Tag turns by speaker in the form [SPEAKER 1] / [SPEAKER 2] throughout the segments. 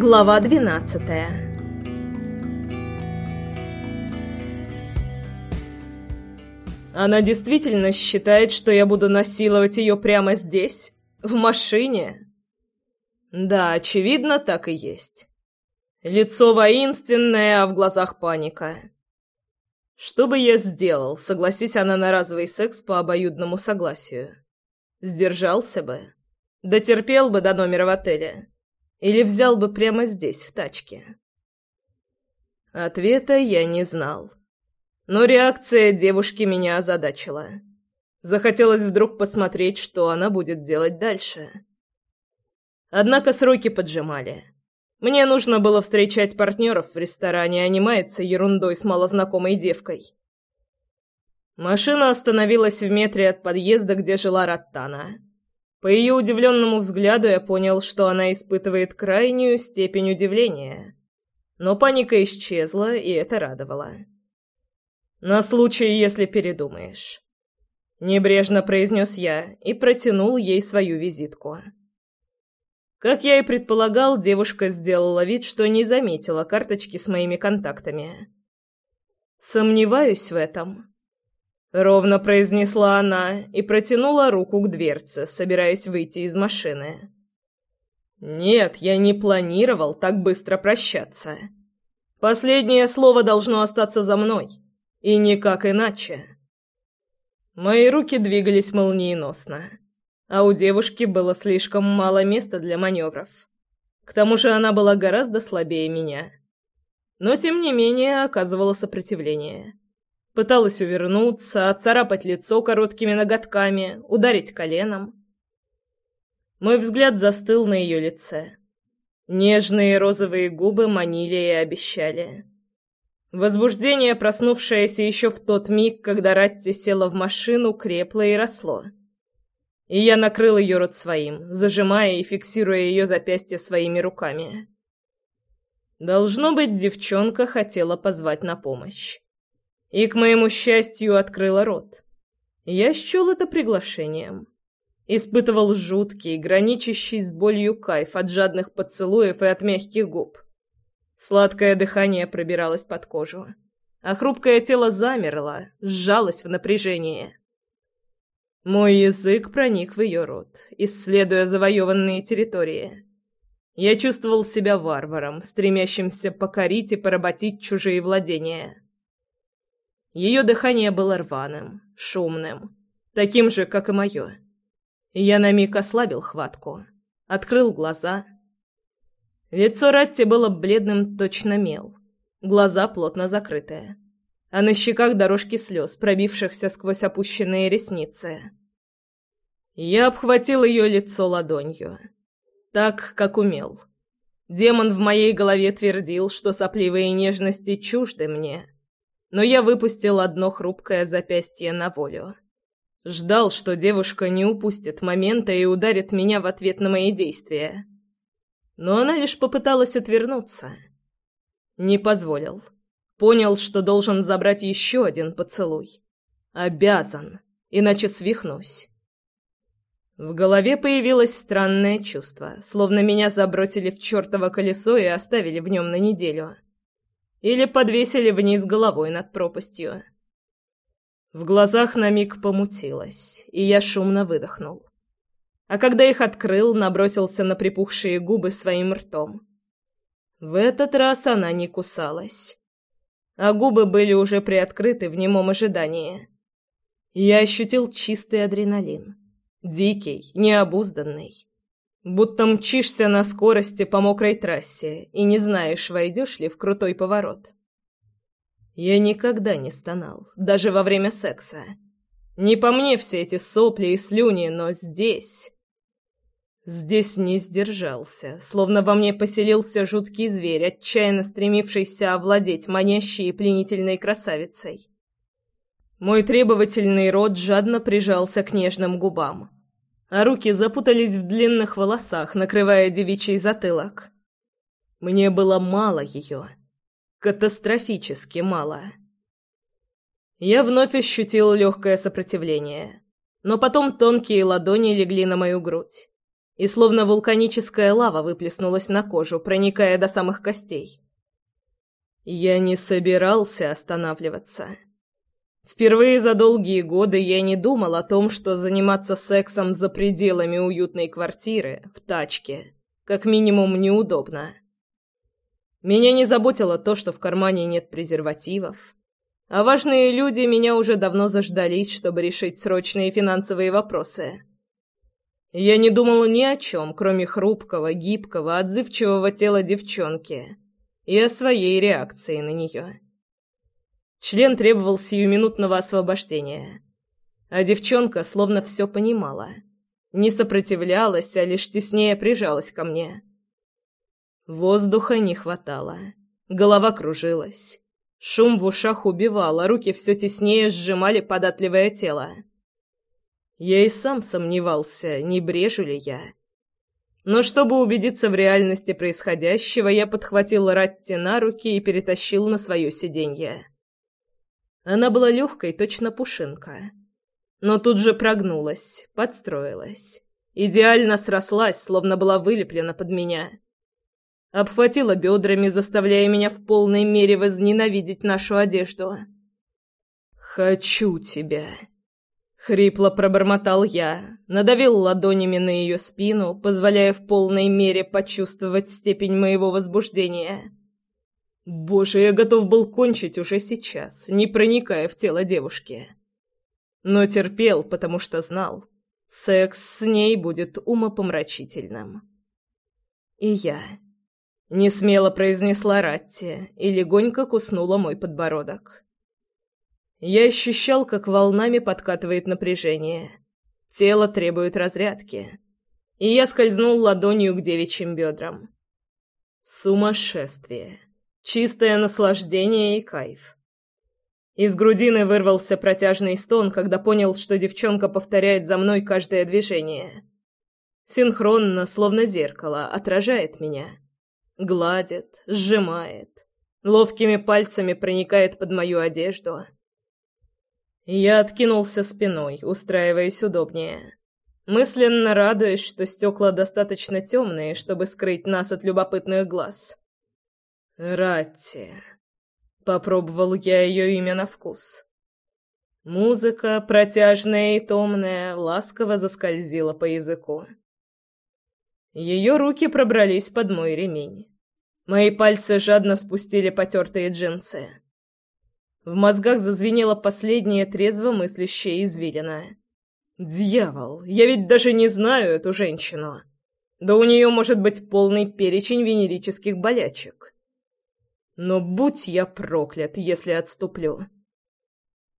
[SPEAKER 1] Глава двенадцатая Она действительно считает, что я буду насиловать ее прямо здесь? В машине? Да, очевидно, так и есть. Лицо воинственное, а в глазах паника. Что бы я сделал, согласись она на разовый секс по обоюдному согласию? Сдержался бы? Дотерпел бы до номера в отеле? Или взял бы прямо здесь, в тачке? Ответа я не знал. Но реакция девушки меня озадачила. Захотелось вдруг посмотреть, что она будет делать дальше. Однако сроки поджимали. Мне нужно было встречать партнеров в ресторане, а не маяться ерундой с малознакомой девкой. Машина остановилась в метре от подъезда, где жила Раттана. По ее удивленному взгляду я понял, что она испытывает крайнюю степень удивления. Но паника исчезла, и это радовало. «На случай, если передумаешь», — небрежно произнес я и протянул ей свою визитку. Как я и предполагал, девушка сделала вид, что не заметила карточки с моими контактами. «Сомневаюсь в этом», Ровно произнесла она и протянула руку к дверце, собираясь выйти из машины. «Нет, я не планировал так быстро прощаться. Последнее слово должно остаться за мной, и никак иначе». Мои руки двигались молниеносно, а у девушки было слишком мало места для маневров. К тому же она была гораздо слабее меня. Но, тем не менее, оказывала сопротивление. Пыталась увернуться, отцарапать лицо короткими ноготками, ударить коленом. Мой взгляд застыл на ее лице. Нежные розовые губы манили и обещали. Возбуждение, проснувшееся еще в тот миг, когда Ратти села в машину, крепло и росло. И я накрыл ее рот своим, зажимая и фиксируя ее запястье своими руками. Должно быть, девчонка хотела позвать на помощь и, к моему счастью, открыла рот. Я счел это приглашением. Испытывал жуткий, граничащий с болью кайф от жадных поцелуев и от мягких губ. Сладкое дыхание пробиралось под кожу, а хрупкое тело замерло, сжалось в напряжении. Мой язык проник в ее рот, исследуя завоеванные территории. Я чувствовал себя варваром, стремящимся покорить и поработить чужие владения. Ее дыхание было рваным, шумным, таким же, как и мое. Я на миг ослабил хватку, открыл глаза. Лицо Ратти было бледным точно мел, глаза плотно закрытые, а на щеках дорожки слез, пробившихся сквозь опущенные ресницы. Я обхватил ее лицо ладонью, так, как умел. Демон в моей голове твердил, что сопливые нежности чужды мне — но я выпустил одно хрупкое запястье на волю. Ждал, что девушка не упустит момента и ударит меня в ответ на мои действия. Но она лишь попыталась отвернуться. Не позволил. Понял, что должен забрать еще один поцелуй. Обязан, иначе свихнусь. В голове появилось странное чувство, словно меня забросили в чертово колесо и оставили в нем на неделю. Или подвесили вниз головой над пропастью. В глазах на миг помутилось, и я шумно выдохнул. А когда их открыл, набросился на припухшие губы своим ртом. В этот раз она не кусалась. А губы были уже приоткрыты в немом ожидании. Я ощутил чистый адреналин. Дикий, необузданный. Будто мчишься на скорости по мокрой трассе и не знаешь, войдешь ли в крутой поворот. Я никогда не стонал, даже во время секса. Не по мне все эти сопли и слюни, но здесь... Здесь не сдержался, словно во мне поселился жуткий зверь, отчаянно стремившийся овладеть манящей и пленительной красавицей. Мой требовательный рот жадно прижался к нежным губам а руки запутались в длинных волосах, накрывая девичий затылок. Мне было мало ее. Катастрофически мало. Я вновь ощутил легкое сопротивление, но потом тонкие ладони легли на мою грудь, и словно вулканическая лава выплеснулась на кожу, проникая до самых костей. Я не собирался останавливаться. Впервые за долгие годы я не думал о том, что заниматься сексом за пределами уютной квартиры, в тачке, как минимум неудобно. Меня не заботило то, что в кармане нет презервативов, а важные люди меня уже давно заждались, чтобы решить срочные финансовые вопросы. Я не думал ни о чем, кроме хрупкого, гибкого, отзывчивого тела девчонки и о своей реакции на нее. Член требовал сиюминутного освобождения, а девчонка словно все понимала. Не сопротивлялась, а лишь теснее прижалась ко мне. Воздуха не хватало. Голова кружилась. Шум в ушах убивал, а руки все теснее сжимали податливое тело. Я и сам сомневался, не брежу ли я. Но чтобы убедиться в реальности происходящего, я подхватил Ратти на руки и перетащил на свое сиденье. Она была легкой, точно пушинка. Но тут же прогнулась, подстроилась. Идеально срослась, словно была вылеплена под меня обхватила бедрами, заставляя меня в полной мере возненавидеть нашу одежду. «Хочу тебя», — хрипло пробормотал я, надавил ладонями на ее спину, позволяя в полной мере почувствовать степень моего возбуждения. Боже, я готов был кончить уже сейчас, не проникая в тело девушки. Но терпел, потому что знал, секс с ней будет умопомрачительным. И я... Несмело произнесла Ратти и легонько куснула мой подбородок. Я ощущал, как волнами подкатывает напряжение. Тело требует разрядки. И я скользнул ладонью к девичьим бедрам. Сумасшествие. Чистое наслаждение и кайф. Из грудины вырвался протяжный стон, когда понял, что девчонка повторяет за мной каждое движение. Синхронно, словно зеркало, отражает меня гладит, сжимает, ловкими пальцами проникает под мою одежду. Я откинулся спиной, устраиваясь удобнее, мысленно радуясь, что стекла достаточно темные, чтобы скрыть нас от любопытных глаз. Ратти. Попробовал я ее имя на вкус. Музыка, протяжная и томная, ласково заскользила по языку. Ее руки пробрались под мой ремень. Мои пальцы жадно спустили потертые джинсы. В мозгах зазвенела последняя трезво мыслящая извилина. «Дьявол! Я ведь даже не знаю эту женщину. Да у нее может быть полный перечень венерических болячек. Но будь я проклят, если отступлю!»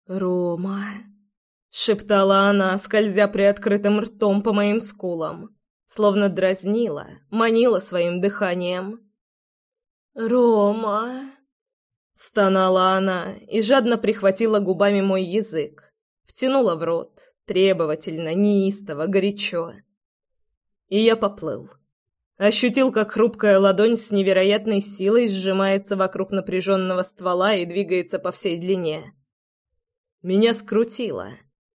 [SPEAKER 1] «Рома!» — шептала она, скользя приоткрытым ртом по моим скулам, словно дразнила, манила своим дыханием. «Рома!» Стонала она и жадно прихватила губами мой язык, втянула в рот, требовательно, неистово, горячо. И я поплыл. Ощутил, как хрупкая ладонь с невероятной силой сжимается вокруг напряженного ствола и двигается по всей длине. Меня скрутило,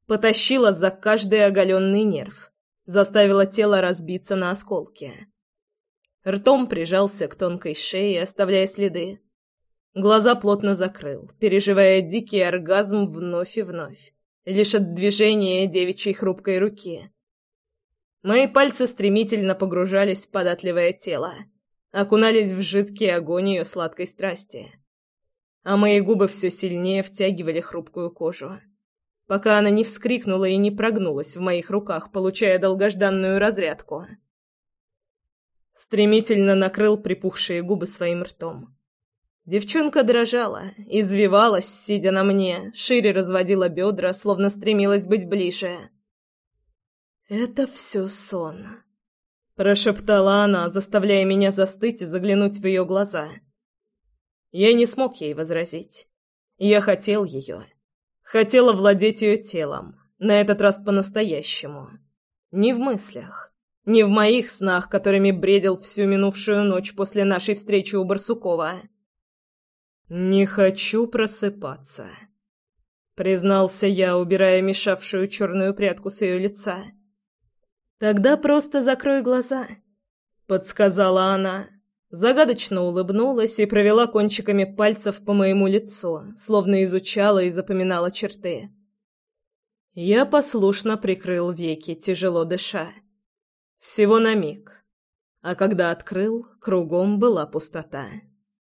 [SPEAKER 1] потащило за каждый оголенный нерв, заставило тело разбиться на осколки. Ртом прижался к тонкой шее, оставляя следы. Глаза плотно закрыл, переживая дикий оргазм вновь и вновь, лишь от движения девичьей хрупкой руки. Мои пальцы стремительно погружались в податливое тело, окунались в жидкий огонь ее сладкой страсти. А мои губы все сильнее втягивали хрупкую кожу, пока она не вскрикнула и не прогнулась в моих руках, получая долгожданную разрядку стремительно накрыл припухшие губы своим ртом. Девчонка дрожала, извивалась, сидя на мне, шире разводила бедра, словно стремилась быть ближе. «Это все сон», — прошептала она, заставляя меня застыть и заглянуть в ее глаза. Я не смог ей возразить. Я хотел ее. Хотела владеть ее телом, на этот раз по-настоящему. Не в мыслях. Не в моих снах, которыми бредил всю минувшую ночь после нашей встречи у Барсукова. «Не хочу просыпаться», — признался я, убирая мешавшую черную прядку с ее лица. «Тогда просто закрой глаза», — подсказала она. Загадочно улыбнулась и провела кончиками пальцев по моему лицу, словно изучала и запоминала черты. Я послушно прикрыл веки, тяжело дыша. Всего на миг. А когда открыл, кругом была пустота.